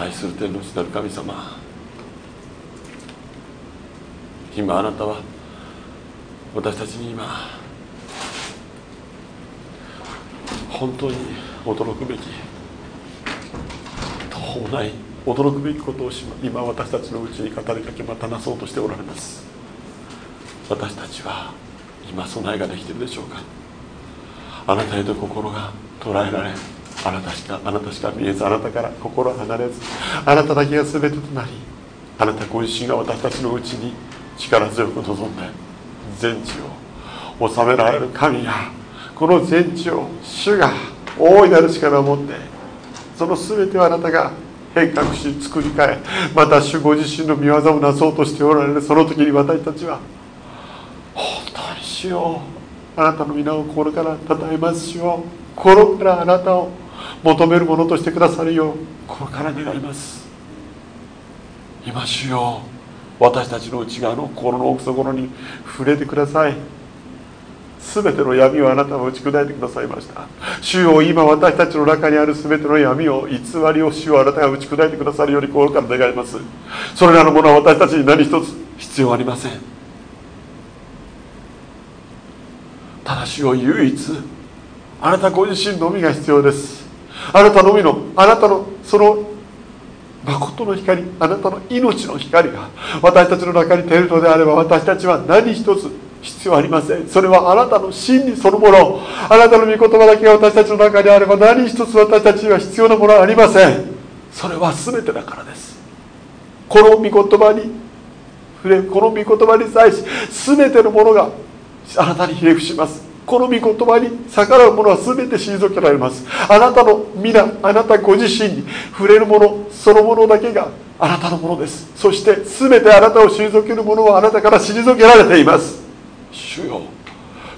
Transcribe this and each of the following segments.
愛する天の父なる神様。今あなたは私たちに今本当に驚くべき途方ない驚くべきことを今私たちのうちに語りかけまたなそうとしておられます。私たちは今備えができているでしょうか。あなたへと心が捉えられあなたしかあなたしか見えずあなたから心離れずあなただけが全てとなりあなたご自身が私たちのうちに力強く望んで全地を治められる神がこの全地を主が大いなる力を持ってその全てをあなたが変革し作り変えまた主ご自身の御業をなそうとしておられるその時に私たちは本当に主よあなたの皆を心から称えます主よ心からあなたを求めるものとしてくださるよう。心から願います。今主よ私たちの内側の心の奥底に触れてください。全ての闇をあなたは打ち砕いてくださいました。主よ今私たちの中にある全ての闇を偽りを主よあなたが打ち砕いてくださるように心から願います。それらのものは私たちに何一つ必要ありません。ただ主よ唯一あなたご自身のみが必要ですあなたのみのあなたのその誠の光あなたの命の光が私たちの中に出るのであれば私たちは何一つ必要ありません。それはあなたの真理そのもの。あなたの御言葉だけが私たちの中にあれば何一つ私たちには必要なものはありません。それは全てだからです。この御言葉に触れこの御言葉に際し全てのものがあなたにひれ伏します。この御言葉に逆らう者は全て退けられます。あなたの皆あなたご自身に触れるものそのものだけがあなたのものです。そして全てあなたを退ける者はあなたから退けられています。主よ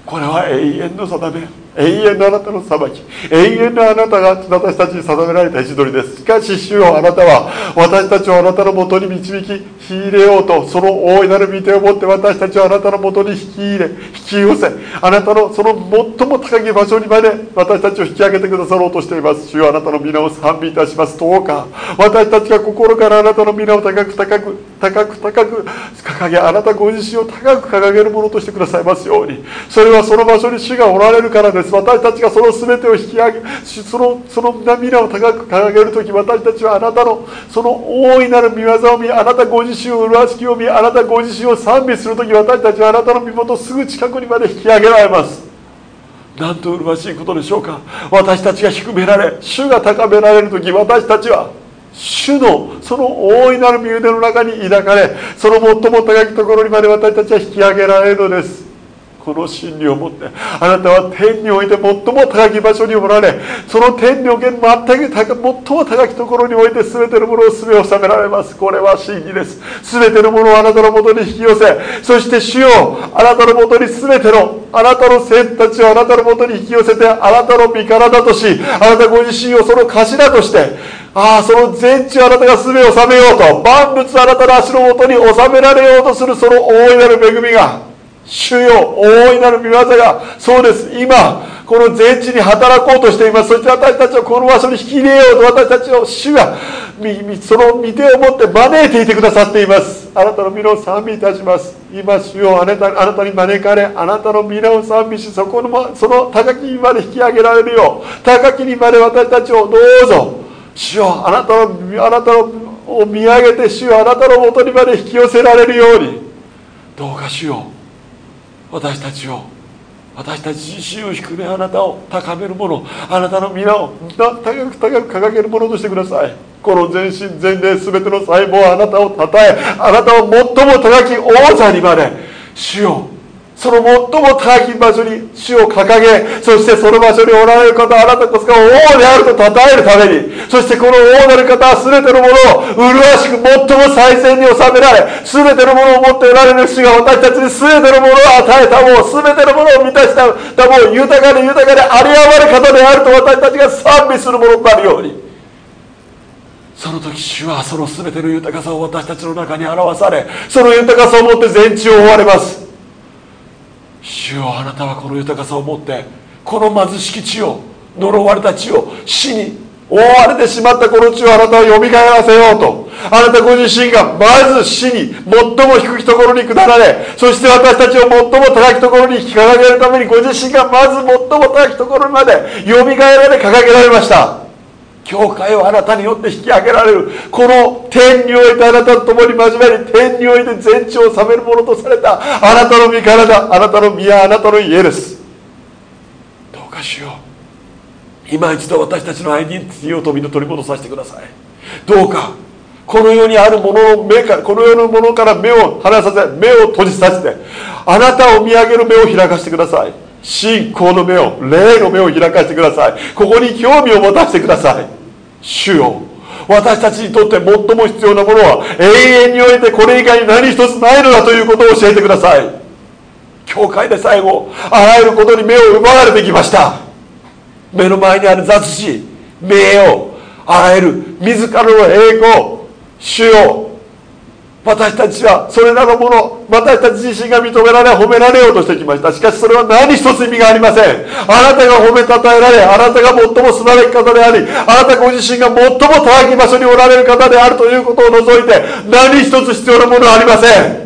これは永遠の定め。永遠のあなたの裁き。永遠のあなたが私たちに定められた位置取りです。しかし主よあなたは私たちをあなたのもとに導きき入れようとその大いなる御手を持って私たちをあなたのもとに引き入れ引き寄せあなたのその最も高き場所にまで私たちを引き上げてくださろうとしています。主よあなたの皆を賛美いたします。どうか私たちが心からあなたの皆を高く高く高く高く掲げあなたご自身を高く掲げるものとしてくださいますように。それはその場所に主がおられるからです。私たちがその全てを引き上げそのその皆を高く掲げる時私たちはあなたのその大いなる見業を見あなたご自身を麗しきを見あなたご自身を賛美する時私たちはあなたの身元すぐ近くにまで引き上げられます。なんと麗しいことでしょうか。私たちが低められ主が高められる時私たちは主のその大いなる身腕の中に抱かれその最も高きところにまで私たちは引き上げられるのです。この真理を持ってあなたは天において最も高き場所におられその天における全く最も高きところにおいて全てのものを全て収められますこれは真理です全てのものをあなたのもとに引き寄せそして主よあなたのもとに全てのあなたの生徒たちをあなたのもとに引き寄せてあなたの身体としあなたご自身をその頭としてああその全地をあなたが全て収めようと万物あなたの足のもとに収められようとするその大いなる恵みが主よ大いなる御業がそうです。今この全地に働こうとしています。そして私たちをこの場所に引き入れようと私たちを主がその御手を持って招いていてくださっています。あなたの皆を賛美いたします。今主よあなたあなたに招かれあなたの皆を賛美しそこのその高きにまで引き上げられるよう高きにまで私たちをどうぞ主よあなたのあなたを見上げて主よあなたのもとにまで引き寄せられるようにどうか主よ私たちを私たち自身を低めあなたを高めるものあなたの皆を高く高く掲げるものとしてください。この全身全霊全ての細胞はあなたをたたえあなたを最も高き王座にまで主よその最も高き場所に主を掲げそしてその場所におられる方あなたこそが王であると称えるためにそしてこの王なる方は全てのものを麗しく最も最善に収められ全てのものを持っておられる主が私たちに全てのものを与えたもう全てのものを満たしたもう豊かで豊かであり余る方であると私たちが賛美するものになるように。その時主はその全ての豊かさを私たちの中に表されその豊かさをもって全地を追われます。主よあなたはこの豊かさを持ってこの貧しき地を呪われた地を死に覆われてしまったこの地をあなたはよみがえらせようと。あなたご自身がまず死に最も低きところに下られそして私たちを最も高きところに引き掲げるためにご自身がまず最も高きところまでよみがえられ掲げられました。教会をあなたによって引き上げられるこの天においてあなたと共に交わり天において全地を治めるものとされたあなたの身体あなたの宮あなたの家ですどうかしよう。今一度私たちのアイデンティティを富の取り戻させてください。どうかこの世にあるものの目からこの世のものから目を離させ目を閉じさせてあなたを見上げる目を開かせてください。信仰の目を霊の目を開かせてください。ここに興味を持たせてください。主よ。私たちにとって最も必要なものは永遠においてこれ以外に何一つないのだということを教えてください。教会で最後あらゆることに目を奪われてきました。目の前にある雑誌名誉あらゆる自らの栄光主よ。私たちはそれらのもの私たち自身が認められ褒められようとしてきました。しかしそれは何一つ意味がありません。あなたが褒めたたえられあなたが最もすなべき方でありあなたご自身が最も高き場所におられる方であるということを除いて何一つ必要なものはありません。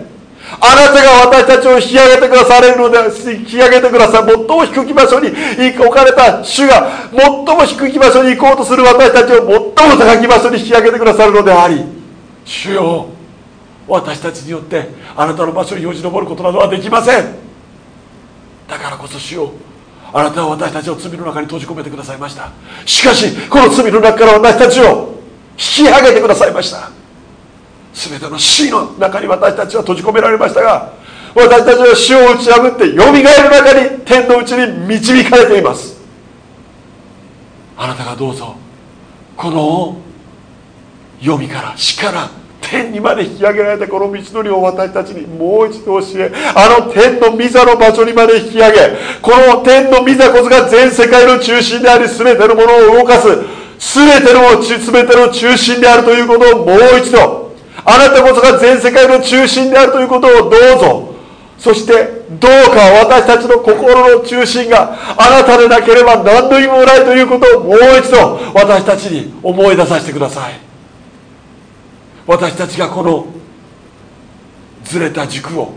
あなたが私たちを引き上げてくだされるので引き上げてくださる最も低き場所に置かれた主が最も低き場所に行こうとする私たちを最も高き場所に引き上げてくださるのであり主よ。私たちによってあなたの場所によじ登ることなどはできません。だからこそ主よあなたは私たちを罪の中に閉じ込めてくださいました。しかしこの罪の中から私たちを引き上げてくださいました。全ての死の中に私たちは閉じ込められましたが私たちは死を打ち破ってよみがえる中に天のうちに導かれています。あなたがどうぞこの読みから死から天にまで引き上げられたこの道のりを私たちにもう一度教えあの天の御座の場所にまで引き上げこの天の御座こそが全世界の中心であり全てのものを動かす全ての全ての中心であるということをもう一度あなたこそが全世界の中心であるということをどうぞ。そしてどうか私たちの心の中心があなたでなければ何の意味もないということをもう一度私たちに思い出させてください。私たちがこのずれた軸を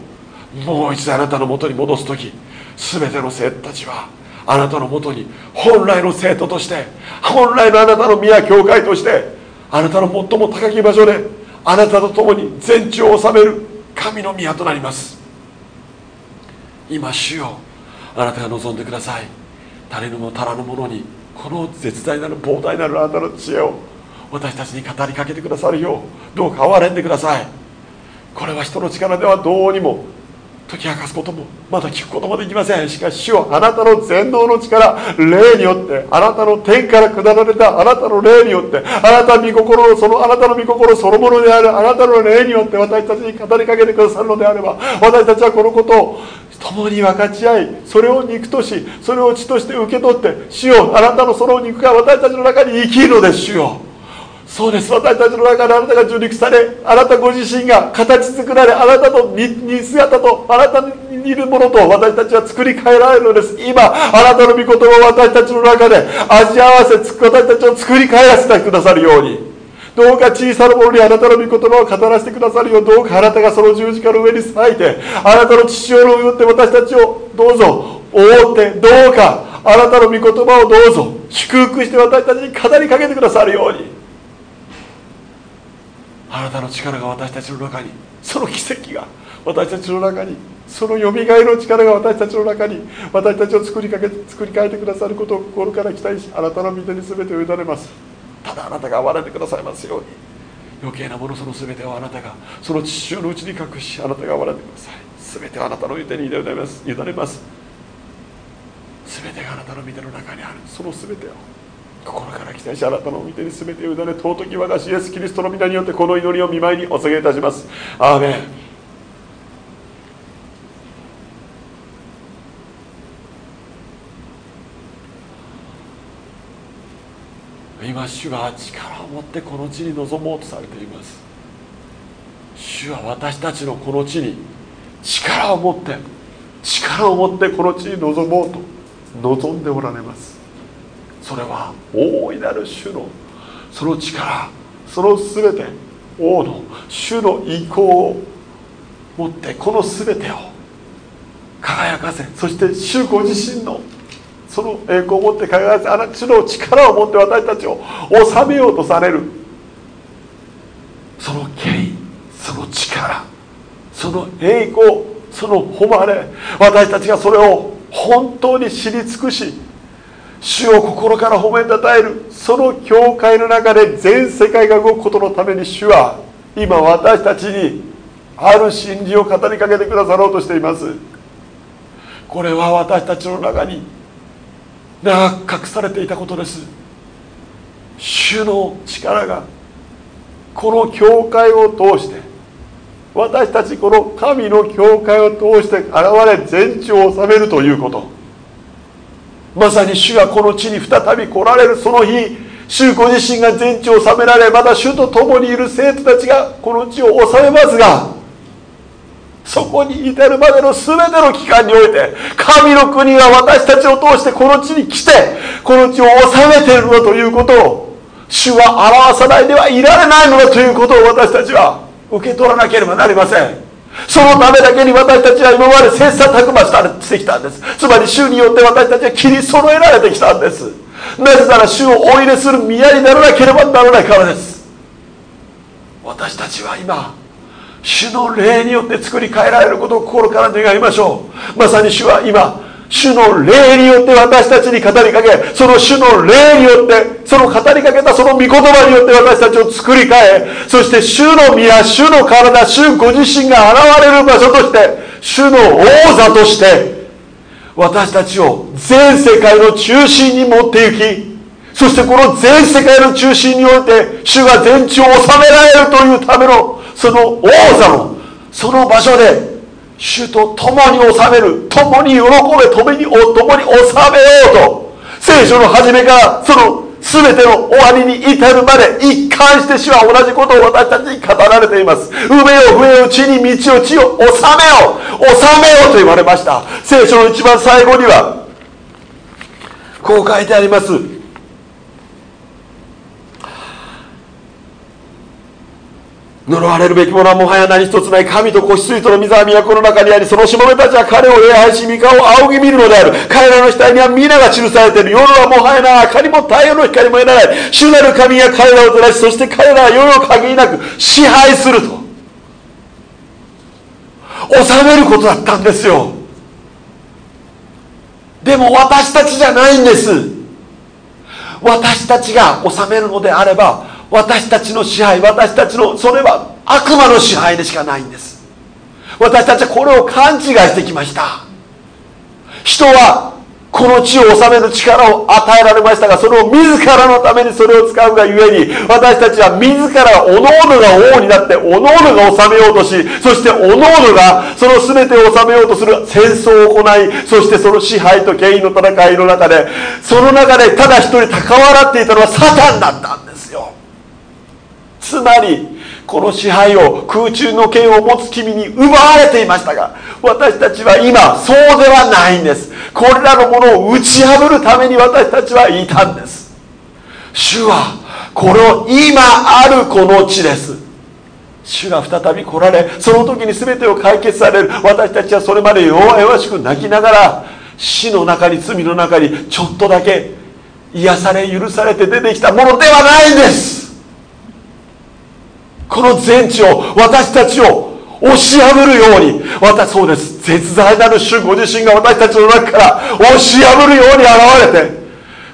もう一度あなたのもとに戻す時全ての生徒たちはあなたのもとに本来の生徒として本来のあなたの宮教会としてあなたの最も高き場所であなたと共に全地を治める神の宮となります。今主よあなたが望んでください。誰にも足らぬ者にこの絶大なる膨大なるあなたの知恵を私たちに語りかけてくださるようどうか憐れんでください。これは人の力ではどうにも解き明かすこともまだ聞くこともできません。しかし主はあなたの全能の力霊によってあなたの天から下られたあなたの霊によってあなた御心のそのあなたの御心そのものであるあなたの霊によって私たちに語りかけてくださるのであれば私たちはこのことを共に分かち合いそれを肉としそれを血として受け取って主よあなたのその肉が私たちの中に生きるのです主よ。そうです。私たちの中であなたが受肉されあなたご自身が形作られあなたと似姿とあなたにいるものと私たちは作り変えられるのです。今あなたの御言葉を私たちの中で味合わせ私たちを作り変えらせてくださるように。どうか小さなものにあなたの御言葉を語らせてくださるようどうかあなたがその十字架の上に咲いてあなたの父親を言って私たちをどうぞ覆ってどうかあなたの御言葉をどうぞ祝福して私たちに語りかけてくださるように。あなたの力が私たちの中にその奇跡が私たちの中にそのよみがえの力が私たちの中に私たちを作りかけ作り変えてくださることを心から期待しあなたの御手に全てを委ねます。ただあなたが憐れんでくださいますように。余計なものその全てをあなたがその父親のうちに隠しあなたが憐れんでください。全てはあなたの御手に委ねます委ねます。全てがあなたの御手の中にある。その全てを心から期待しあなたの御手に全てを委ね尊き我が主イエスキリストの皆によってこの祈りを見舞いにお告げいたします。アーメン。今主は力を持ってこの地に臨もうとされています。主は私たちのこの地に力を持って力を持ってこの地に臨もうと望んでおられます。それは大いなる主のその力その全て王の主の意向を持ってこの全てを輝かせそして主ご自身のその栄光を持って輝かせあなた主の力を持って私たちを治めようとされる。その権威その力その栄光その誉れ私たちがそれを本当に知り尽くし主を心から褒めたたえるその教会の中で全世界が動くことのために主は今私たちにある真理を語りかけてくださろうとしています。これは私たちの中に長く隠されていたことです。主の力がこの教会を通して私たちこの神の教会を通して現れ全地を治めるということ。まさに主がこの地に再び来られるその日主ご自身が全地を治められまた主と共にいる生徒たちがこの地を治めますがそこに至るまでの全ての期間において神の国が私たちを通してこの地に来てこの地を治めているのだということを主は表さないではいられないのだということを私たちは受け取らなければなりません。そのためだけに私たちは今まで切磋琢磨してきたんです。つまり主によって私たちは切り揃えられてきたんです。なぜなら主をお入れする宮にならなければならないからです。私たちは今主の霊によって作り変えられることを心から願いましょう。まさに主は今主の霊によって私たちに語りかけその主の霊によってその語りかけたその御言葉によって私たちを作り変えそして主の宮主の体主ご自身が現れる場所として主の王座として私たちを全世界の中心に持って行きそしてこの全世界の中心において主が全地を治められるというためのその王座のその場所で主と共に治める。共に喜べ。共に共に治めようと。聖書の初めからその全ての終わりに至るまで一貫して主は同じことを私たちに語られています。埋めよ増えよ地に道を地を治めよ治めよと言われました。聖書の一番最後にはこう書いてあります。呪われるべきものはもはや何一つない神と子羊との水は都の中にありそのしもべたちは彼を礼拝し三顔を仰ぎ見るのである彼らの額には皆が記されている夜はもはやな明かりも太陽の光も得らない主なる神が彼らを照らしそして彼らは夜を限りなく支配すると治めることだったんですよでも私たちじゃないんです私たちが治めるのであれば私たちの支配私たちのそれは悪魔の支配でしかないんです。私たちはこれを勘違いしてきました。人はこの地を治める力を与えられましたがそれを自らのためにそれを使うがゆえに私たちは自らおのおのが王になっておのおのが治めようとしそしておのおのがその全てを治めようとする戦争を行いそしてその支配と権威の戦いの中でその中でただ一人高笑っていたのはサタンだったんです。つまりこの支配を空中の剣を持つ君に奪われていましたが私たちは今そうではないんです。これらのものを打ち破るために私たちはいたんです。主はこれを今あるこの地です。主が再び来られその時に全てを解決される。私たちはそれまで弱々しく泣きながら死の中に罪の中にちょっとだけ癒され許されて出てきたものではないんです。この全地を私たちを押し破るように私そうです。絶大なる主ご自身が私たちの中から押し破るように現れて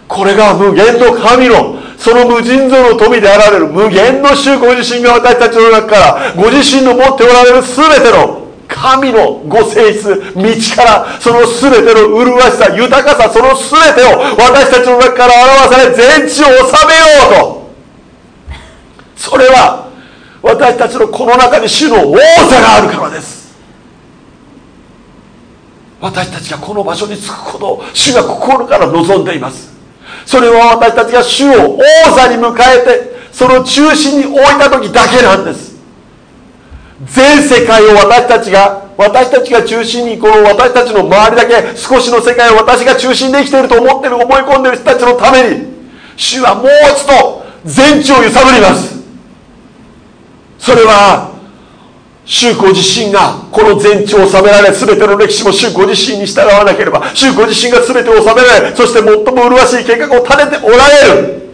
これが無限の神のその無尽蔵の富であられる無限の主ご自身が私たちの中からご自身の持っておられる全ての神のご性質道からその全ての麗しさ豊かさその全てを私たちの中から表され全地を治めようと。それは私たちのこの中に主の王座があるからです。私たちがこの場所に着くことを主が心から望んでいます。それは私たちが主を王座に迎えてその中心に置いた時だけなんです。全世界を私たちが私たちが中心にこの私たちの周りだけ少しの世界を私が中心で生きていると思ってる思い込んでいる人たちのために主はもう一度全地を揺さぶります。それは主ご自身がこの全地を治められ全ての歴史も主ご自身に従わなければ主ご自身が全てを治められそして最も麗しい計画を立てておられる。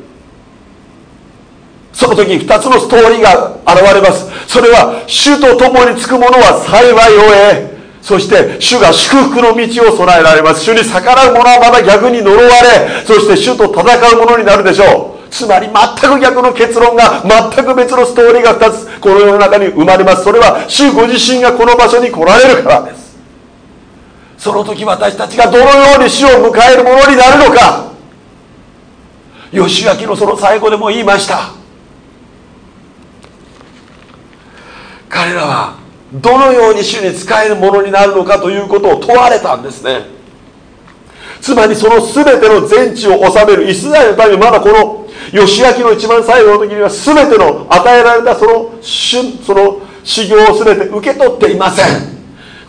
その時2つのストーリーが現れます。それは主と共につく者は幸いを得そして主が祝福の道を備えられます。主に逆らう者はまだ逆に呪われそして主と戦う者になるでしょう。つまり全く逆の結論が全く別のストーリーが2つこの世の中に生まれます。それは主ご自身がこの場所に来られるからです。その時私たちがどのように主を迎えるものになるのか。義明のその最後でも言いました。彼らはどのように主に仕えるものになるのかということを問われたんですね。つまりその全ての全地を治めるイスラエルのためにまだこの義明の一番最後の時には全ての与えられたそのその修行を全て受け取っていません。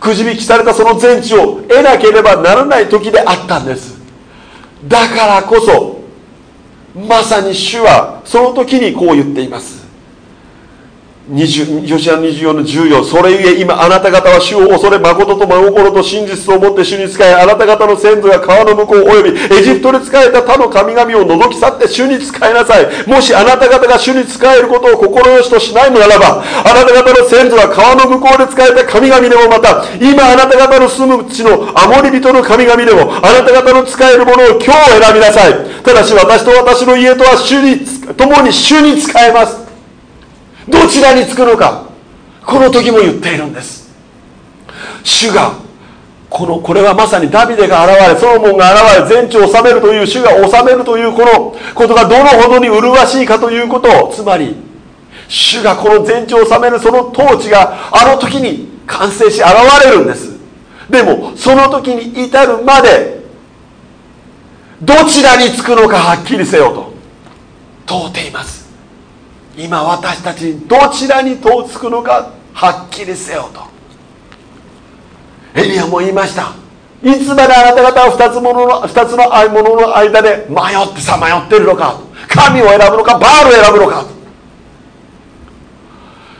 くじ引きされたその全地を得なければならない時であったんです。だからこそまさに主はその時にこう言っています。20吉田24の14それゆえ今あなた方は主を恐れ誠と真心と真実をもって主に仕えあなた方の先祖が川の向こうおよびエジプトで仕えた他の神々を除き去って主に仕えなさい。もしあなた方が主に仕えることを心よしとしないのならばあなた方の先祖は川の向こうで仕えた神々でもまた今あなた方の住む地のアモリ人の神々でもあなた方の仕えるものを今日選びなさい。ただし私と私の家とは主に共に主に仕えます。どちらにつくのかこの時も言っているんです。主がこのこれはまさにダビデが現れソロモンが現れ全地を治めるという主が治めるというこのことがどのほどに麗しいかということ。をつまり主がこの全地を治めるその統治があの時に完成し現れるんです。でもその時に至るまでどちらにつくのかはっきりせよと問うています。今私たちにどちらに遠つくのかはっきりせよと。エリアも言いました。いつまであなた方は2つものの2つのものの間で迷ってさまよってるのか神を選ぶのかバールを選ぶのか。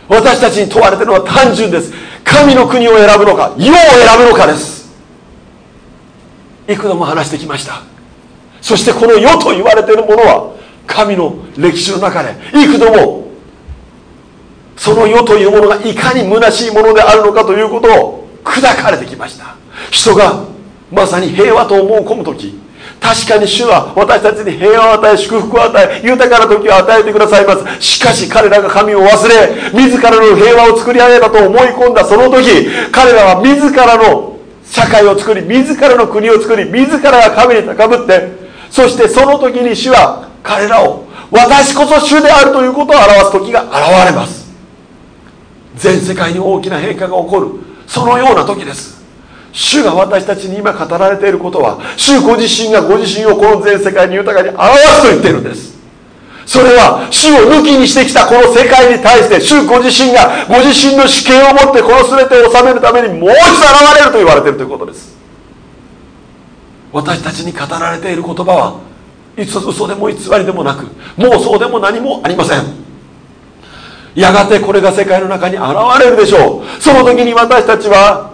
私たちに問われてるのは単純です。神の国を選ぶのか世を選ぶのかです。幾度も話してきました。そしてこの世と言われているものは神の歴史の中で幾度もその世というものがいかに虚しいものであるのかということを砕かれてきました。人がまさに平和と思う込む時確かに主は私たちに平和を与え祝福を与え豊かな時を与えてくださいます。しかし彼らが神を忘れ自らの平和を作り上げたと思い込んだその時彼らは自らの社会を作り自らの国を作り自らが神に高ぶってそしてその時に主は彼らを私こそ主であるということを表す時が現れます。全世界に大きな変化が起こる。そのような時です。主が私たちに今語られていることは主ご自身がご自身をこの全世界に豊かに表すと言っているんです。それは主を抜きにしてきたこの世界に対して主ご自身がご自身の主権を持ってこの全てを治めるためにもう一度現れると言われているということです。私たちに語られている言葉はいつ嘘でも偽りでもなく妄想でも何もありません。やがてこれが世界の中に現れるでしょう。その時に私たちは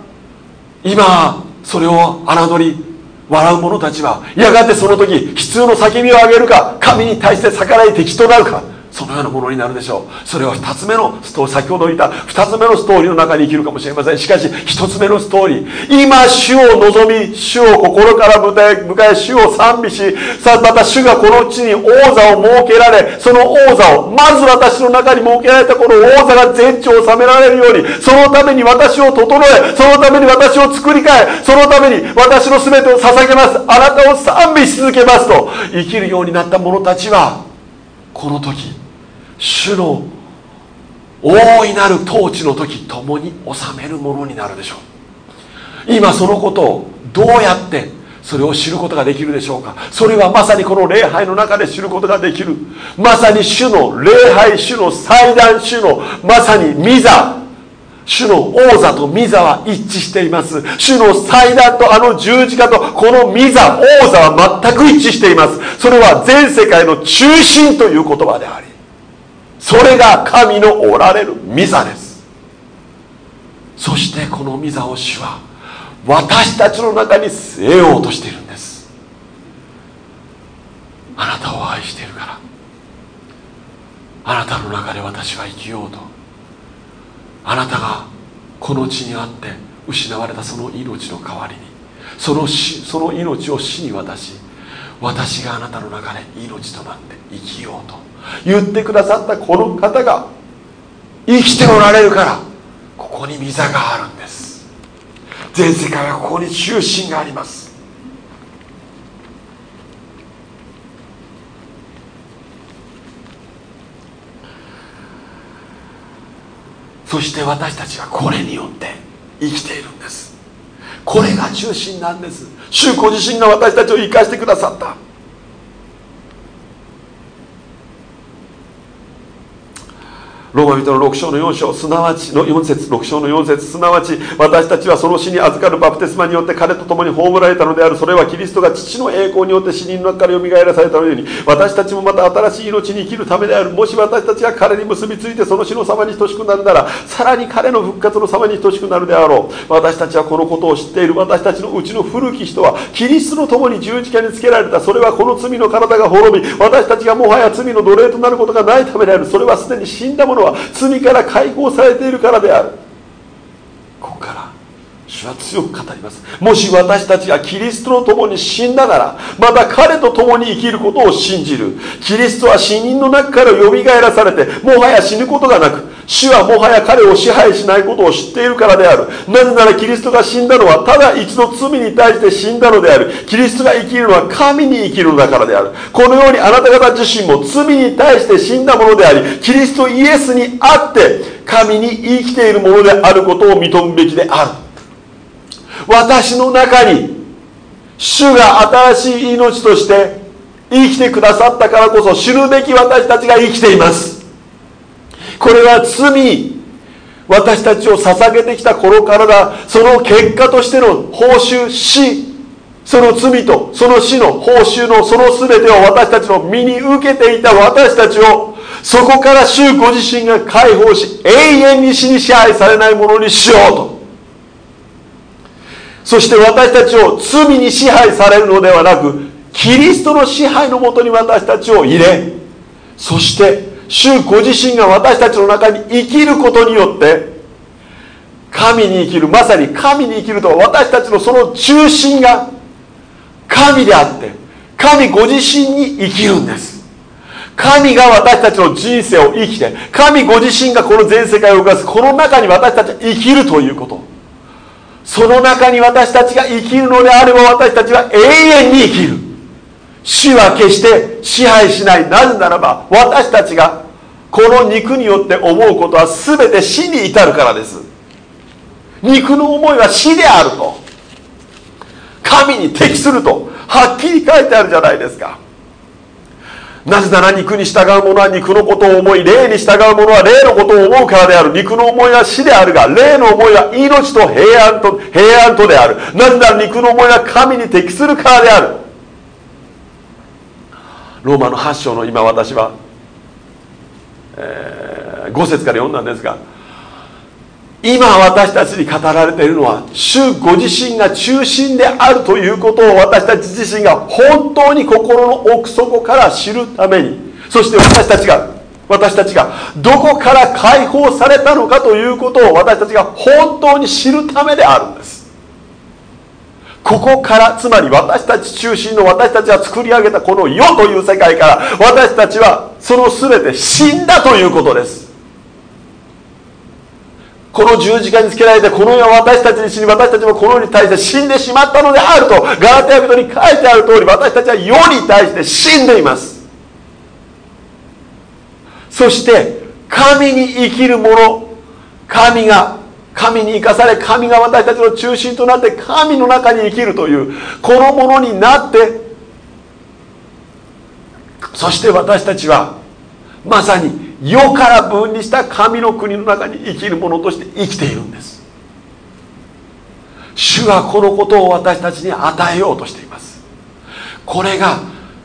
今それを侮り笑う者たちはやがてその時悲痛の叫びを上げるか神に対して逆らい敵となるか。そのようなものになるでしょう。それは2つ目のストーリー。先ほど言った2つ目のストーリーの中に生きるかもしれません。しかし1つ目のストーリー。今主を望み主を心から迎え主を賛美しさまた主がこの地に王座を設けられその王座をまず私の中に設けられたこの王座が全地を治められるようにそのために私を整えそのために私を作り変えそのために私の全てを捧げます。あなたを賛美し続けますと生きるようになった者たちはこの時主の大いなる統治の時共に治めるものになるでしょう。今そのことをどうやってそれを知ることができるでしょうか。それはまさにこの礼拝の中で知ることができる。まさに主の礼拝主の祭壇主のまさに御座。主の王座と御座は一致しています。主の祭壇とあの十字架とこの御座王座は全く一致しています。それは全世界の中心という言葉であり。それが神のおられる御座です。そしてこの御座を主は私たちの中に据えようとしているんです。あなたを愛しているから。あなたの中で私は生きようと。あなたがこの地にあって失われたその命の代わりにその死その命を死に渡し私があなたの中で命となって生きようと。言ってくださったこの方が生きておられるからここに御座があるんです。全世界はここに中心があります。そして私たちはこれによって生きているんです。これが中心なんです。主ご自身が私たちを生かしてくださった。ローマ人の6章の4章すなわちの4節6章の4節すなわち私たちはその死に預かるバプテスマによって彼と共に葬られたのである。それはキリストが父の栄光によって死人の中からよみがえらされたのように私たちもまた新しい命に生きるためである。もし私たちが彼に結びついてその死の様に等しくなるならさらに彼の復活の様に等しくなるであろう。私たちはこのことを知っている。私たちのうちの古き人はキリストの共に十字架につけられた。それはこの罪の体が滅び私たちがもはや罪の奴隷となることがないためである。それはすでに死んだもののは罪から解放されているからである。主は強く語ります。もし私たちがキリストの共に死んだならまた彼と共に生きることを信じる。キリストは死人の中からよみがえらされてもはや死ぬことがなく主はもはや彼を支配しないことを知っているからである。なぜならキリストが死んだのはただ一度罪に対して死んだのである。キリストが生きるのは神に生きるのだからである。このようにあなた方自身も罪に対して死んだものでありキリストイエスにあって神に生きているものであることを認むべきである。私の中に主が新しい命として生きてくださったからこそ知るべき私たちが生きています。これは罪私たちを捧げてきた頃からだ。その結果としての報酬死。その罪とその死の報酬のその全てを私たちの身に受けていた私たちをそこから主ご自身が解放し永遠に死に支配されないものにしようと。そして私たちを罪に支配されるのではなくキリストの支配のもとに私たちを入れそして主ご自身が私たちの中に生きることによって神に生きるまさに神に生きるとは私たちのその中心が神であって神ご自身に生きるんです。神が私たちの人生を生きて神ご自身がこの全世界を動かすこの中に私たちは生きるということ。その中に私たちが生きるのであれば私たちは永遠に生きる。死は決して支配しない。なぜならば私たちがこの肉によって思うことは全て死に至るからです。肉の思いは死であると。神に適するとはっきり書いてあるじゃないですか。なぜなら肉に従う者は肉のことを思い霊に従う者は霊のことを思うからである。肉の思いは死であるが霊の思いは命と平安と平安とである。なぜなら肉の思いは神に適するからである。ローマの8章の今私は、えー、5節から読んだんですが今私たちに語られているのは主ご自身が中心であるということを私たち自身が本当に心の奥底から知るために。そして私たちが私たちがどこから解放されたのかということを私たちが本当に知るためであるんです。ここからつまり私たち中心の私たちが作り上げたこの世という世界から私たちはその全て死んだということです。この十字架につけられてこの世は私たちに死に私たちもこの世に対して死んでしまったのであるとガラテヤ人に書いてある通り私たちは世に対して死んでいます。そして神に生きる者神が神に生かされ神が私たちの中心となって神の中に生きるというこのものになってそして私たちはまさに世から分離した神の国の中に生きる者として生きているんです。主はこのことを私たちに与えようとしています。これが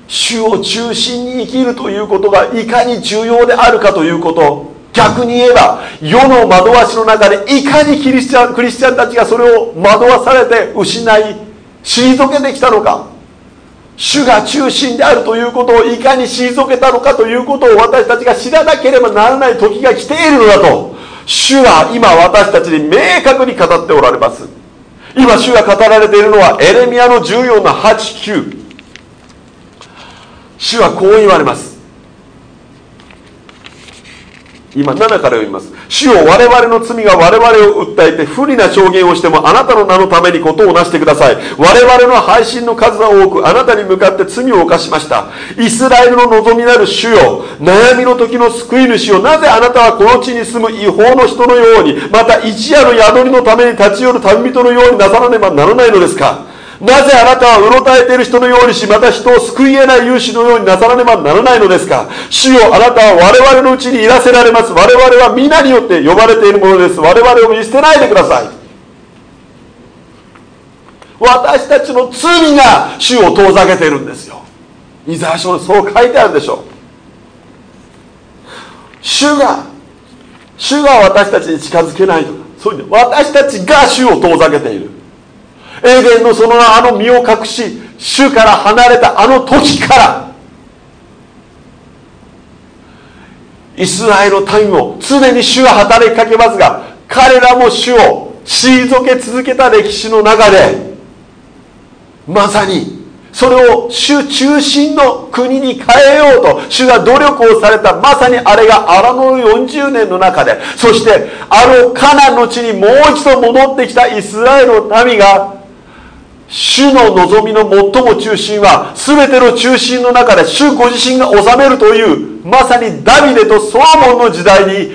主を中心に生きるということがいかに重要であるかということ。逆に言えば世の惑わしの中でいかにキリスチャンクリスチャンたちがそれを惑わされて失い退けてきたのか。主が中心であるということをいかに退けたのかということを私たちが知らなければならない時が来ているのだと。主は今私たちに明確に語っておられます。今主が語られているのはエレミアの14の89主はこう言われます。今7から読みます。主を我々の罪が我々を訴えて不利な証言をしてもあなたの名のためにことをなしてください。我々の配信の数は多くあなたに向かって罪を犯しました。イスラエルの望みなる主よ。悩みの時の救い主よ。なぜあなたはこの地に住む違法の人のようにまた一夜の宿りのために立ち寄る旅人のようになさらねばならないのですか？なぜあなたはうろたえている人のようにしまた人を救い得ない勇士のようになさらねばならないのですか？主よあなたは我々のうちにいらせられます。我々は皆によって呼ばれているものです。我々を見捨てないでください。私たちの罪が主を遠ざけているんですよ。イザヤ書そう書いてあるでしょう。主が主が私たちに近づけないとかそういう私たちが主を遠ざけている。エデンのそのあの身を隠し主から離れたあの時からイスラエルの民も常に主が働きかけますが彼らも主を退け続けた歴史の中でまさにそれを主中心の国に変えようと主が努力をされたまさにあれが荒野の40年の中でそしてあのカナンの地にもう一度戻ってきたイスラエルの民が主の望みの最も中心は全ての中心の中で主ご自身が治めるというまさにダビデとソロモンの時代に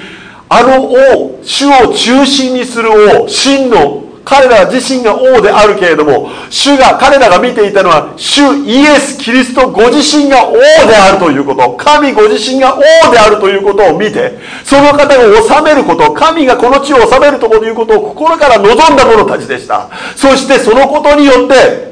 あの王主を中心にする王真の彼ら自身が王であるけれども主が彼らが見ていたのは主イエス・キリストご自身が王であるということ。神ご自身が王であるということを見てその方が治めること神がこの地を治めるということを心から望んだ者たちでした。そしてそのことによって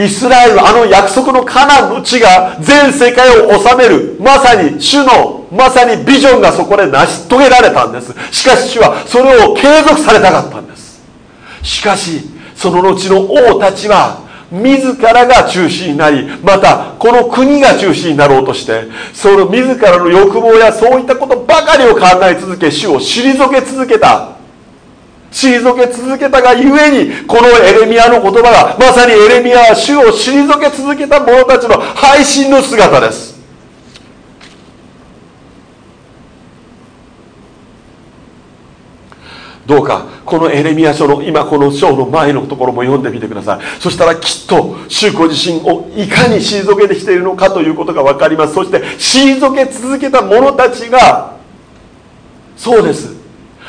イスラエルあの約束のカナンの地が全世界を治めるまさに主のまさにビジョンがそこで成し遂げられたんです。しかし主はそれを継続されたかったんです。しかしその後の王たちは自らが中心になりまたこの国が中心になろうとしてその自らの欲望やそういったことばかりを考え続け主を退け続けた。退け続けたがゆえにこのエレミアの言葉がまさにエレミアは主を退け続けた者たちの配信の姿です。どうかこのエレミア書の今この章の前のところも読んでみてください。そしたらきっと主ご自身をいかに退けてきているのかということが分かります。そして退け続けた者たちがそうです。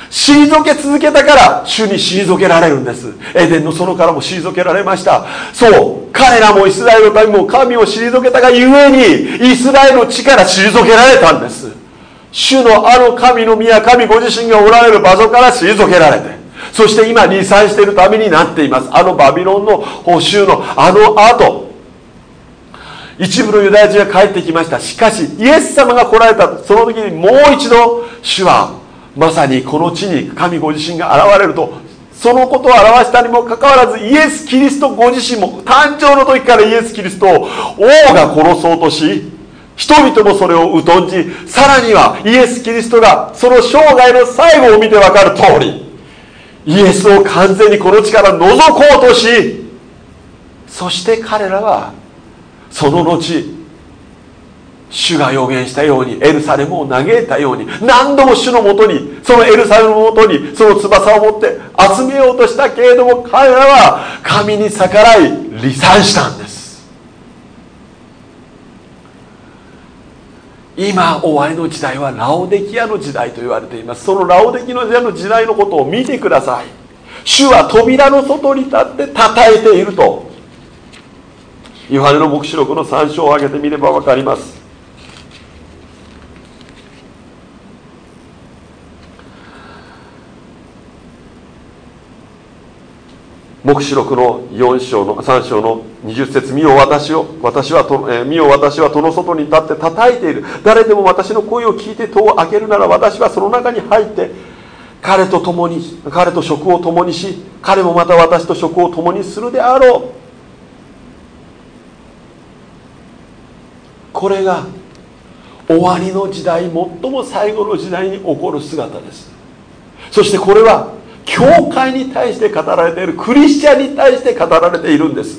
退け続けたから主に退けられるんです。エデンの園からも退けられました。そう彼らもイスラエルの民も神を退けたがゆえにイスラエルの地から退けられたんです。主のあの神の宮神ご自身がおられる場所から退けられてそして今離散しているためになっています。あのバビロンの報酬のあの後一部のユダヤ人が帰ってきました。しかしイエス様が来られたその時にもう一度主はまさにこの地に神ご自身が現れるとそのことを表したにもかかわらずイエス・キリストご自身も誕生の時からイエス・キリストを王が殺そうとし人々もそれを疎んじさらにはイエス・キリストがその生涯の最後を見て分かる通りイエスを完全にこの地から覗こうとしそして彼らはその後主が予言したようにエルサレムを嘆いたように何度も主のもとにそのエルサレムのもとにその翼を持って集めようとしたけれども彼らは神に逆らい離散したんです。今終わりの時代はラオデキアの時代と言われています。そのラオデキアの時代のことを見てください。主は扉の外に立って叩いていると。ヨハネの黙示録の参照を挙げてみれば分かります。黙示録の4章の3章の20節見よ私を私はと、えー、見よ私は戸の外に立って叩いている。誰でも私の声を聞いて戸を開けるなら私はその中に入って彼と共に彼と食を共にし彼もまた私と食を共にするであろう。これが終わりの時代最も最後の時代に起こる姿です。そしてこれは教会に対して語られているクリスチャンに対して語られているんです。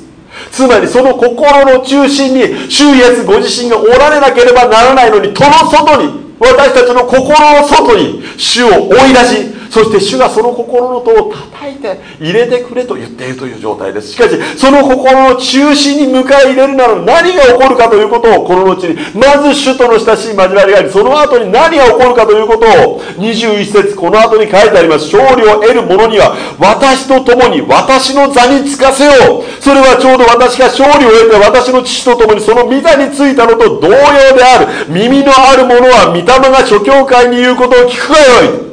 つまりその心の中心に主イエスご自身がおられなければならないのに戸の外に私たちの心の外に主を追い出しそして主がその心の戸を叩いて入れてくれと言っているという状態です。しかしその心の中心に迎え入れるなら何が起こるかということをこの後にまず主との親しい交わりがありその後に何が起こるかということを21節この後に書いてあります。勝利を得る者には私と共に私の座につかせよう。それはちょうど私が勝利を得て私の父と共にその御座についたのと同様である。耳のある者は御霊が諸教会に言うことを聞くがよい。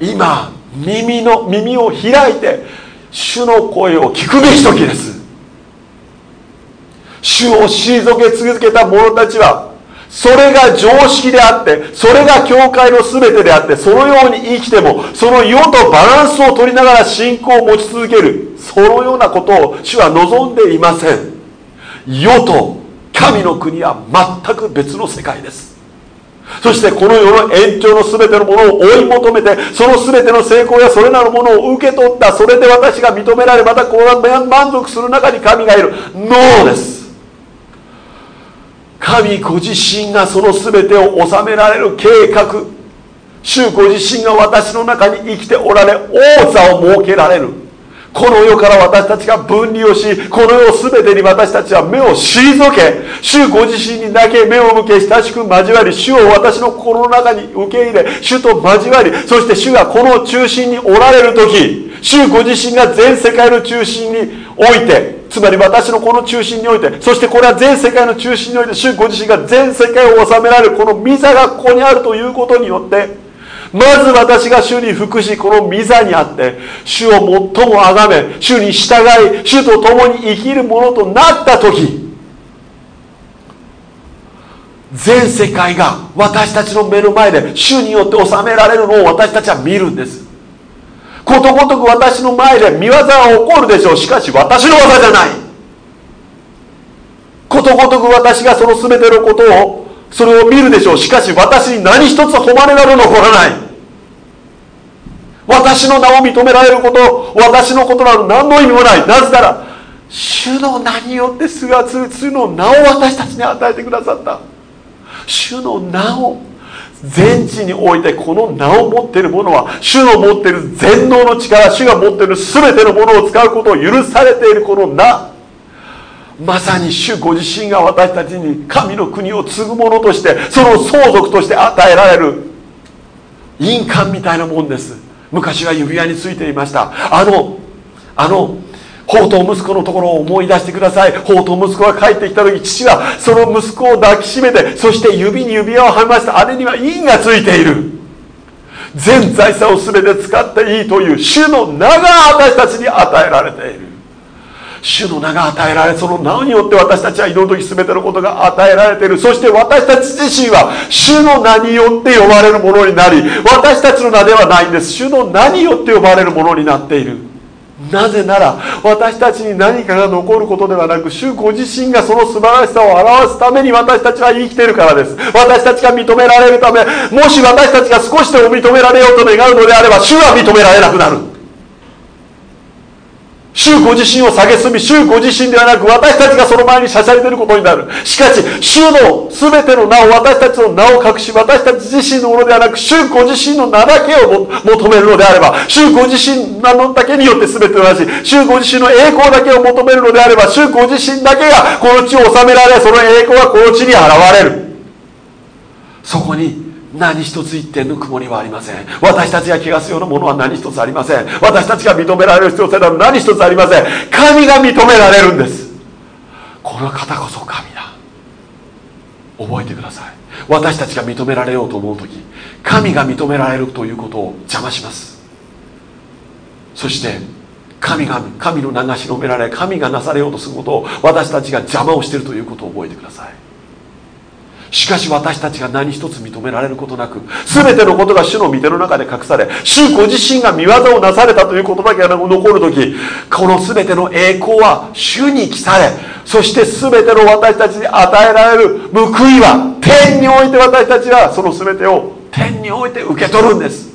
今耳の耳を開いて主の声を聞くべき時です。主を退け続けた者たちはそれが常識であってそれが教会の全てであってそのように生きてもその世とバランスを取りながら信仰を持ち続けるそのようなことを主は望んでいません。世と神の国は全く別の世界です。そしてこの世の延長の全てのものを追い求めてその全ての成功やそれらのものを受け取ったそれで私が認められまたこう満足する中に神がいる。ノーです。神ご自身がその全てを収められる計画。主ご自身が私の中に生きておられ王座を設けられる。この世から私たちが分離をしこの世全てに私たちは目を退け主ご自身にだけ目を向け親しく交わり主を私の心の中に受け入れ主と交わりそして主がこの中心におられる時主ご自身が全世界の中心においてつまり私のこの中心においてそしてこれは全世界の中心において主ご自身が全世界を治められるこの御座がここにあるということによってまず私が主に服しこの御座にあって主を最も崇め主に従い主と共に生きるものとなった時全世界が私たちの目の前で主によって治められるのを私たちは見るんです。ことごとく私の前で見業が起こるでしょう。しかし私の技じゃない。ことごとく私がその全てのことをそれを見るでしょう。しかし私に何一つ誉れなど残らない。私の名を認められること私のことなど何の意味もない。なぜなら主の名によってすがつ主の名を私たちに与えてくださった。主の名を全地においてこの名を持っている者は主の持っている全能の力主が持っている全てのものを使うことを許されているこの名。まさに主ご自身が私たちに神の国を継ぐ者としてその相続として与えられる。印鑑みたいなもんです。昔は指輪についていました。あのあの宝刀息子のところを思い出してください。宝刀息子が帰ってきた時父はその息子を抱きしめてそして指に指輪をはめました。あれには印がついている。全財産を全て使っていいという主の名が私たちに与えられている。主の名が与えられその名によって私たちは祈る時全てのことが与えられている。そして私たち自身は主の名によって呼ばれるものになり私たちの名ではないんです。主の名によって呼ばれるものになっている。なぜなら私たちに何かが残ることではなく主ご自身がその素晴らしさを表すために私たちは生きているからです。私たちが認められるためもし私たちが少しでも認められようと願うのであれば主は認められなくなる。主ご自身を蔑み主ご自身ではなく私たちがその前にしゃしゃり出ることになる。しかし主の全ての名を私たちの名を隠し私たち自身のものではなく主ご自身の名だけを求めるのであれば主ご自身の名のだけによって全てをなし主ご自身の栄光だけを求めるのであれば主ご自身だけがこの地を治められその栄光がこの地に現れる。そこに何一つ一点の曇りはありません。私たちが汚すようなものは何一つありません。私たちが認められる必要性など何一つありません。神が認められるんです。この方こそ神だ。覚えてください。私たちが認められようと思う時神が認められるということを邪魔します。そして神が神の流しのめられ神がなされようとすることを私たちが邪魔をしているということを覚えてください。しかし私たちが何一つ認められることなく全てのことが主の御手の中で隠され主ご自身が見業をなされたということだけが残る時この全ての栄光は主に来されそして全ての私たちに与えられる報いは天において私たちはその全てを天において受け取るんです。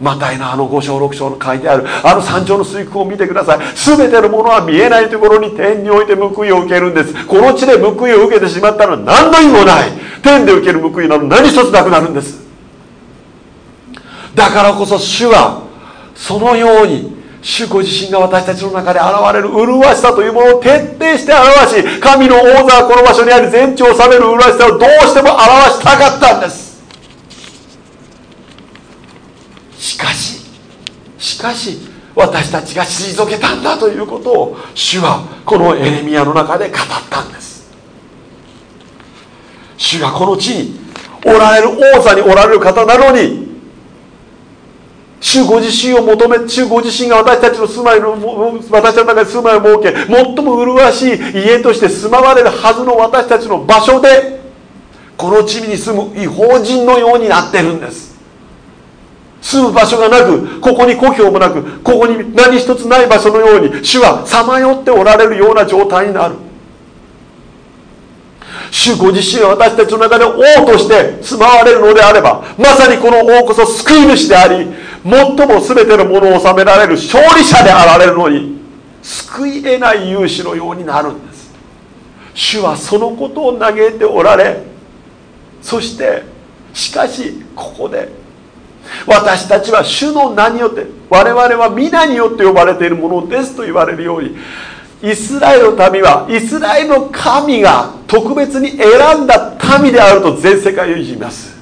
マタイのあの5章6章の書いてある。あの山頂の水空を見てください。全てのものは見えないところに天において報いを受けるんです。この地で報いを受けてしまったのは何の意味もない。天で受ける報いなど何一つなくなるんです。だからこそ主はそのように主ご自身が私たちの中で現れる麗しさというものを徹底して表し神の王座はこの場所にあり全地を治める麗しさをどうしても表したかったんですしかししかし私たちが退けたんだということを主はこのエレミアの中で語ったんです。主がこの地におられる王座におられる方なのに主ご自身を求め主ご自身が私たちの住まいの私たちの中に住まいを設け最も麗しい家として住まわれるはずの私たちの場所でこの地に住む違法人のようになってるんです。住む場所がなくここに故郷もなくここに何一つない場所のように主はさまよっておられるような状態になる。主ご自身は私たちの中で王として住まわれるのであればまさにこの王こそ救い主であり最も全てのものを治められる勝利者であられるのに救い得ない勇士のようになるんです。主はそのことを嘆いておられそしてしかしここで私たちは主の名によって我々は皆によって呼ばれているものですと言われるようにイスラエルの民はイスラエルの神が特別に選んだ民であると全世界を言います。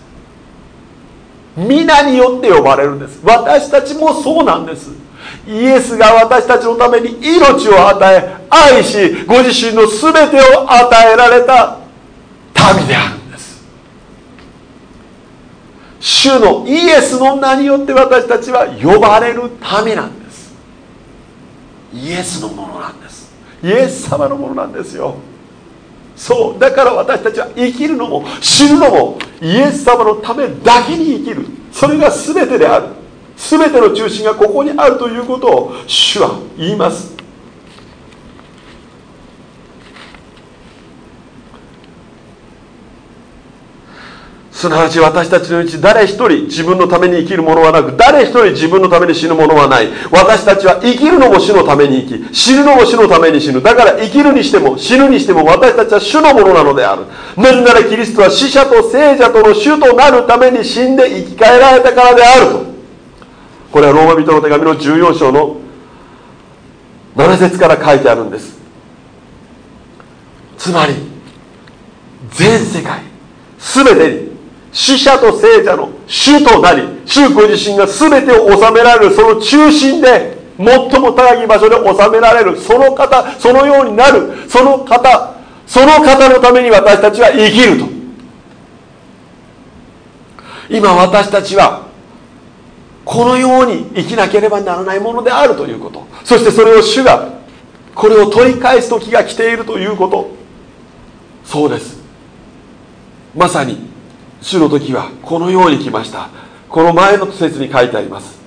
皆によって呼ばれるんです。私たちもそうなんです。イエスが私たちのために命を与え愛しご自身の全てを与えられた民である。主のイエスの名によって私たちは呼ばれる民なんです。イエスのものなんです。イエス様のものなんですよ。そうだから私たちは生きるのも死ぬのもイエス様のためだけに生きる。それが全てである。全ての中心がここにあるということを主は言います。すなわち私たちのうち誰一人自分のために生きるものはなく誰一人自分のために死ぬものはない。私たちは生きるのも主のために生き死ぬのも主のために死ぬ。だから生きるにしても死ぬにしても私たちは主のものなのである。なぜならキリストは死者と聖者との主となるために死んで生き返られたからであると。これはローマ人の手紙の14章の7節から書いてあるんです。つまり全世界全てに死者と聖者の主となり主ご自身が全てを治められるその中心で最も高い場所で治められるその方そのようになるその方その方のために私たちは生きると。今私たちはこのように生きなければならないものであるということ。そしてそれを主がこれを取り返す時が来ているということ。そうです。まさに主の時はこのように来ました。この前の説に書いてあります。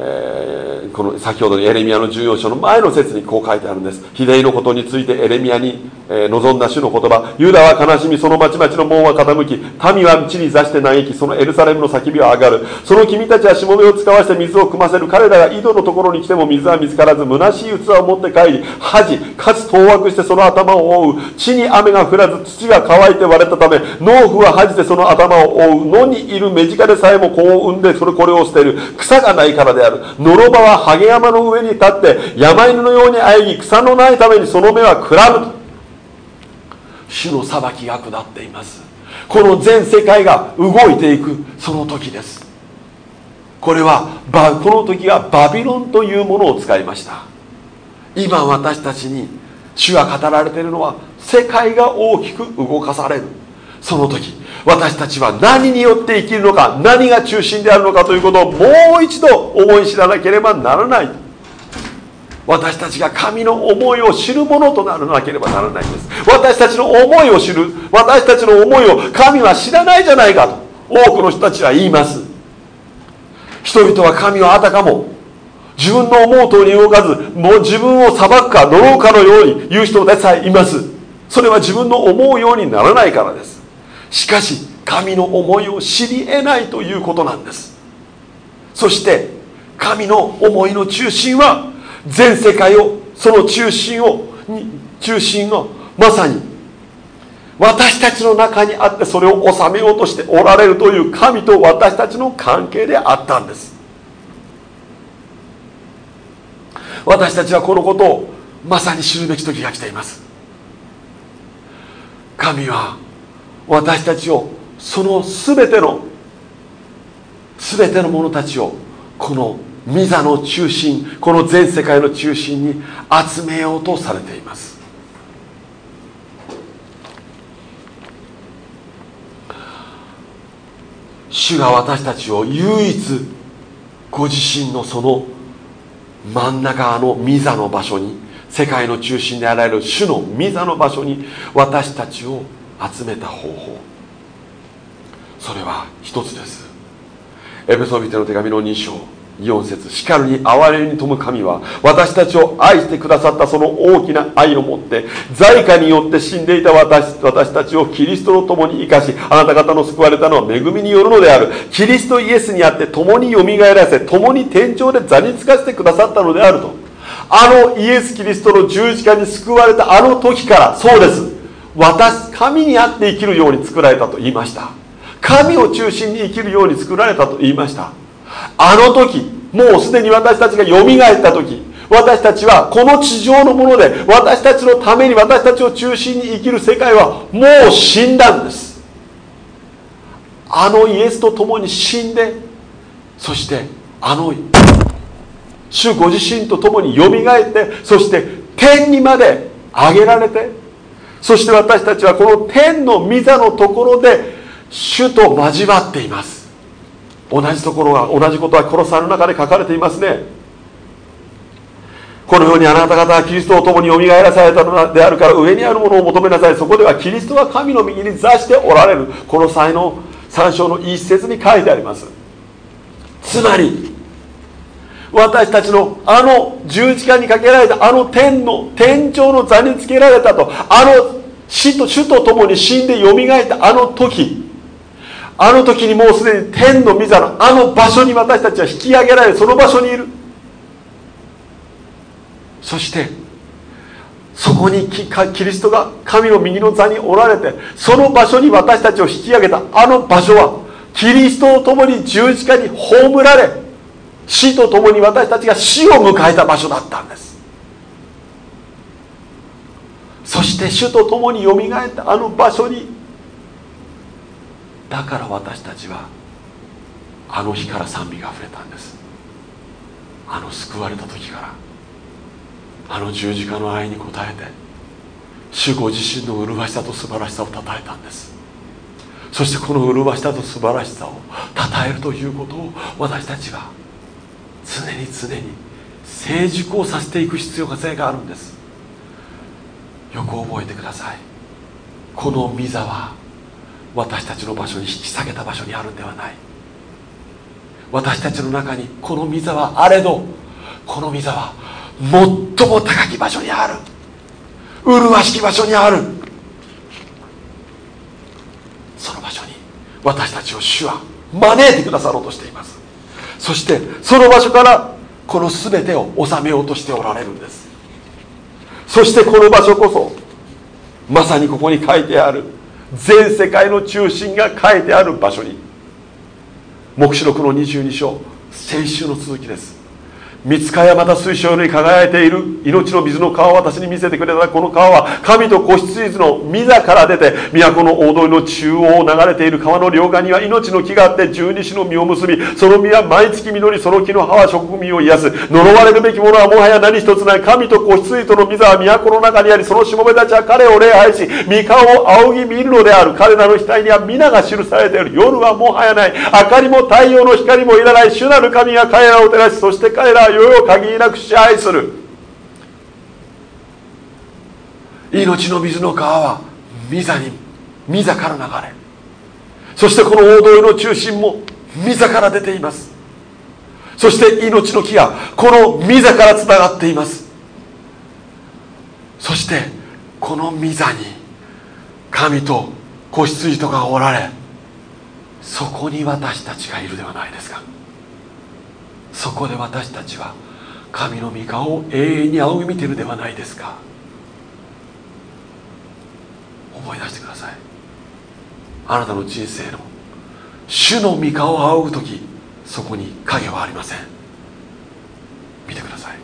えー、この先ほどのエレミアの14章の前の説にこう書いてあるんです。秀でのことについてエレミアに、えー、望んだ主の言葉。ユダは悲しみその町々の門は傾き民は地に座して嘆きそのエルサレムの叫びは上がる。その君たちはしもべを使わせて水を汲ませる。彼らが井戸のところに来ても水は見つからず虚しい器を持って帰り恥かつ当惑してその頭を覆う。地に雨が降らず土が乾いて割れたため農夫は恥でその頭を覆う。野にいる目近でさえも子を産んでそれこれを捨てる。草がないからである。ある。のろばはハゲ山の上に立って山犬のようにあえぎ草のないためにその目はくらむ。主の裁きが下っています。この全世界が動いていくその時です。これはこの時がバビロンというものを使いました。今私たちに主が語られているのは世界が大きく動かされる。その時私たちは何によって生きるのか何が中心であるのかということをもう一度思い知らなければならない。私たちが神の思いを知るものとならなければならないんです。私たちの思いを知る私たちの思いを神は知らないじゃないかと多くの人たちは言います。人々は神をあたかも自分の思う通りに動かずもう自分を裁くか呪うかのように言う人でさえいます。それは自分の思うようにならないからです。しかし神の思いを知り得ないということなんです。そして神の思いの中心は全世界をその中心を中心をまさに私たちの中にあってそれを収めようとしておられるという神と私たちの関係であったんです。私たちはこのことをまさに知るべき時が来ています。神は私たちをその全ての全ての者たちをこの御座の中心この全世界の中心に集めようとされています。主が私たちを唯一ご自身のその真ん中の御座の場所に世界の中心であられる主の御座の場所に私たちを集めた方法。それは一つです。エペソビテの手紙の2章4節しかるに憐れに富む神は私たちを愛してくださったその大きな愛を持って在家によって死んでいた私私たちをキリストと共に生かしあなた方の救われたのは恵みによるのである。キリストイエスにあって共によみがえらせ共に天井で座につかせてくださったのであると。あのイエス・キリストの十字架に救われたあの時からそうです。私神にあって生きるように作られたと言いました。神を中心に生きるように作られたと言いました。あの時もうすでに私たちがよみがえった時私たちはこの地上のもので私たちのために私たちを中心に生きる世界はもう死んだんです。あのイエスと共に死んでそしてあの主ご自身と共によみがえってそして天にまで上げられてそして私たちはこの天の御座のところで主と交わっています。同じところが同じことはこのさの中で書かれていますね。このようにあなた方はキリストを共によみがえらされたのであるから上にあるものを求めなさい。そこではキリストは神の右に座しておられる。この際の3章の一節に書いてあります。つまり私たちのあの十字架にかけられたあの天の天井の座につけられたとあの死と主と共に死んでよみがえったあの時あの時にもうすでに天の御座のあの場所に私たちは引き上げられその場所にいる。そしてそこにキリストが神の右の座におられてその場所に私たちを引き上げたあの場所はキリストと共に十字架に葬られ死と共に私たちが死を迎えた場所だったんです。そして主と共によみがえったあの場所にだから私たちはあの日から賛美があふれたんです。あの救われた時からあの十字架の愛に応えて主ご自身の麗しさと素晴らしさをたたえたんです。そしてこの麗しさと素晴らしさをたたえるということを私たちは常に常に成熟をさせていく必要性があるんです。よく覚えてください。この御座は私たちの場所に引き下げた場所にあるんではない。私たちの中にこの御座はあれどこの御座は最も高き場所にある。麗しき場所にある。その場所に私たちを主は招いてくださろうとしています。そしてその場所からこの全てを収めようとしておられるんです。そしてこの場所こそまさにここに書いてある全世界の中心が書いてある場所に黙示録の22章先週の続きです。三塚やまた水晶に輝いている。命の水の川を私に見せてくれたこの川は神と子羊の御座から出て都の大通りの中央を流れている川の両岸には命の木があって十二支の実を結びその実は毎月実りその木の葉は植民を癒す。呪われるべきものはもはや何一つない。神と子羊との御座は都の中にありそのしもべたちは彼を礼拝し御顔を仰ぎ見るのである。彼らの額には皆が記されている。夜はもはやない。明かりも太陽の光もいらない。主なる神が彼らを照らしそして彼らは世々限りなく支配する。命の水の川は御座に御座から流れ。そしてこの大通りの中心も御座から出ています。そして命の木がこの御座からつながっています。そしてこの御座に神と子羊とかがおられそこに私たちがいるではないですか。そこで私たちは神の御顔を永遠に仰ぎ見てるではないですか。思い出してください。あなたの人生の主の御顔を仰ぐ時そこに影はありません。見てください。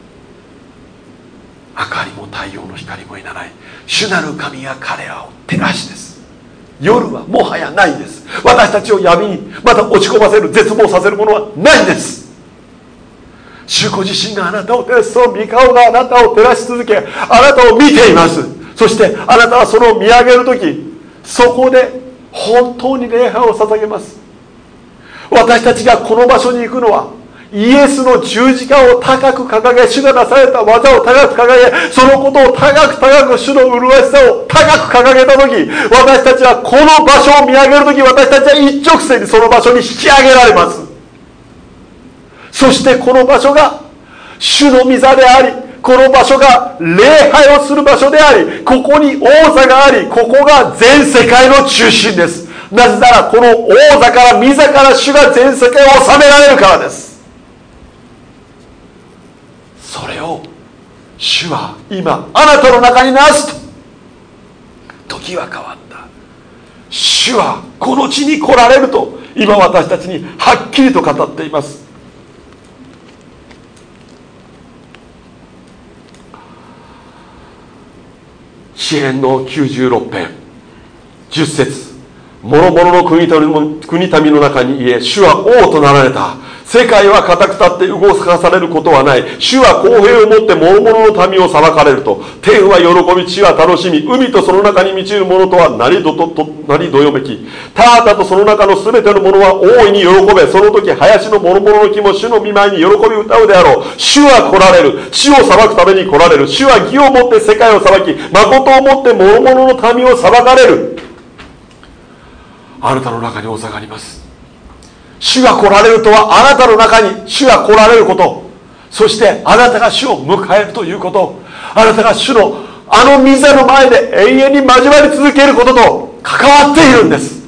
明かりも太陽の光もいらない。主なる神が彼らを照らしです。夜はもはやないです。私たちを闇にまた落ち込ませる絶望させるものはないです。主ご自身があなたを照らしその御顔があなたを照らし続けあなたを見ています。そしてあなたはそれを見上げる時そこで本当に礼拝を捧げます。私たちがこの場所に行くのはイエスの十字架を高く掲げ主がなされた技を高く掲げそのことを高く高く主の麗しさを高く掲げた時私たちはこの場所を見上げる時私たちは一直線にその場所に引き上げられます。そしてこの場所が主の御座でありこの場所が礼拝をする場所でありここに王座がありここが全世界の中心です。なぜならこの王座から御座から主が全世界を治められるからです。それを主は今あなたの中になすと。時は変わった。主はこの地に来られると今私たちにはっきりと語っています。詩篇の96編。10節。諸々の国民の中に言え主は王となられた。世界は固く立って動かされることはない。主は公平をもって諸々の民を裁かれると。天は喜び地は楽しみ。海とその中に満ちる者とはなりどととなりどよめき。田畑とその中の全てのものは大いに喜べ。その時林の諸々の木も主の見舞いに喜び歌うであろう。主は来られる。地を裁くために来られる。主は義をもって世界を裁き誠をもって諸々の民を裁かれる。あなたの中にお下があります。主が来られるとはあなたの中に主が来られること。そしてあなたが主を迎えるということ。あなたが主のあの御座の前で永遠に交わり続けることと関わっているんです。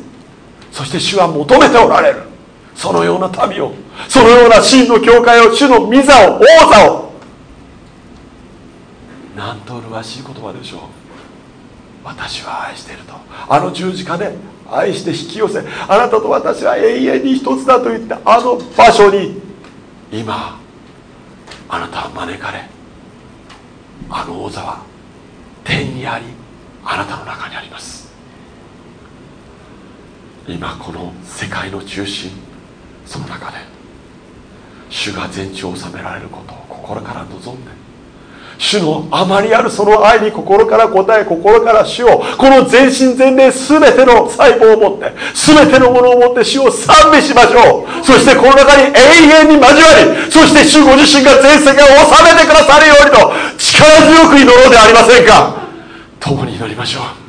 そして主は求めておられる。そのような民をそのような真の教会を主の御座を王座を。なんと麗しい言葉でしょう。私は愛していると。あの十字架で愛して引き寄せあなたと私は永遠に一つだと言ったあの場所に今あなたは招かれあの王座は天にありあなたの中にあります。今この世界の中心その中で主が全地を治められることを心から望んで主のあまりあるその愛に心から応え心から主をこの全身全霊全ての細胞を持って全てのものを持って主を賛美しましょう。そしてこの中に永遠に交わりそして主ご自身が全世界を治めてくださるようにと力強く祈ろうではありませんか。共に祈りましょう。